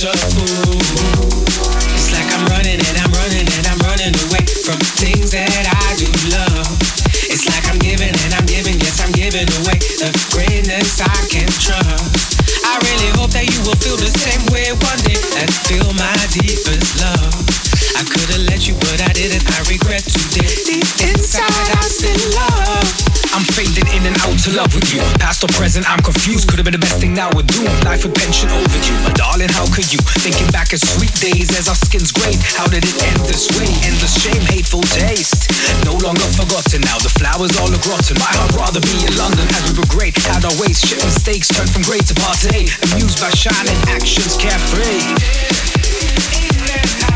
just fool. Love with you. Past or present, I'm confused. Could have been the best thing now we're doing. Life with pension overdue. But darling, how could you? Thinking back at sweet days as our skin's grayed. How did it end this way? Endless shame, hateful taste. No longer forgotten now. The flowers all are rotten. My heart rather be in London as we were great. Had our ways, shit mistakes turned from great to part A. Amused by shining actions, carefree. That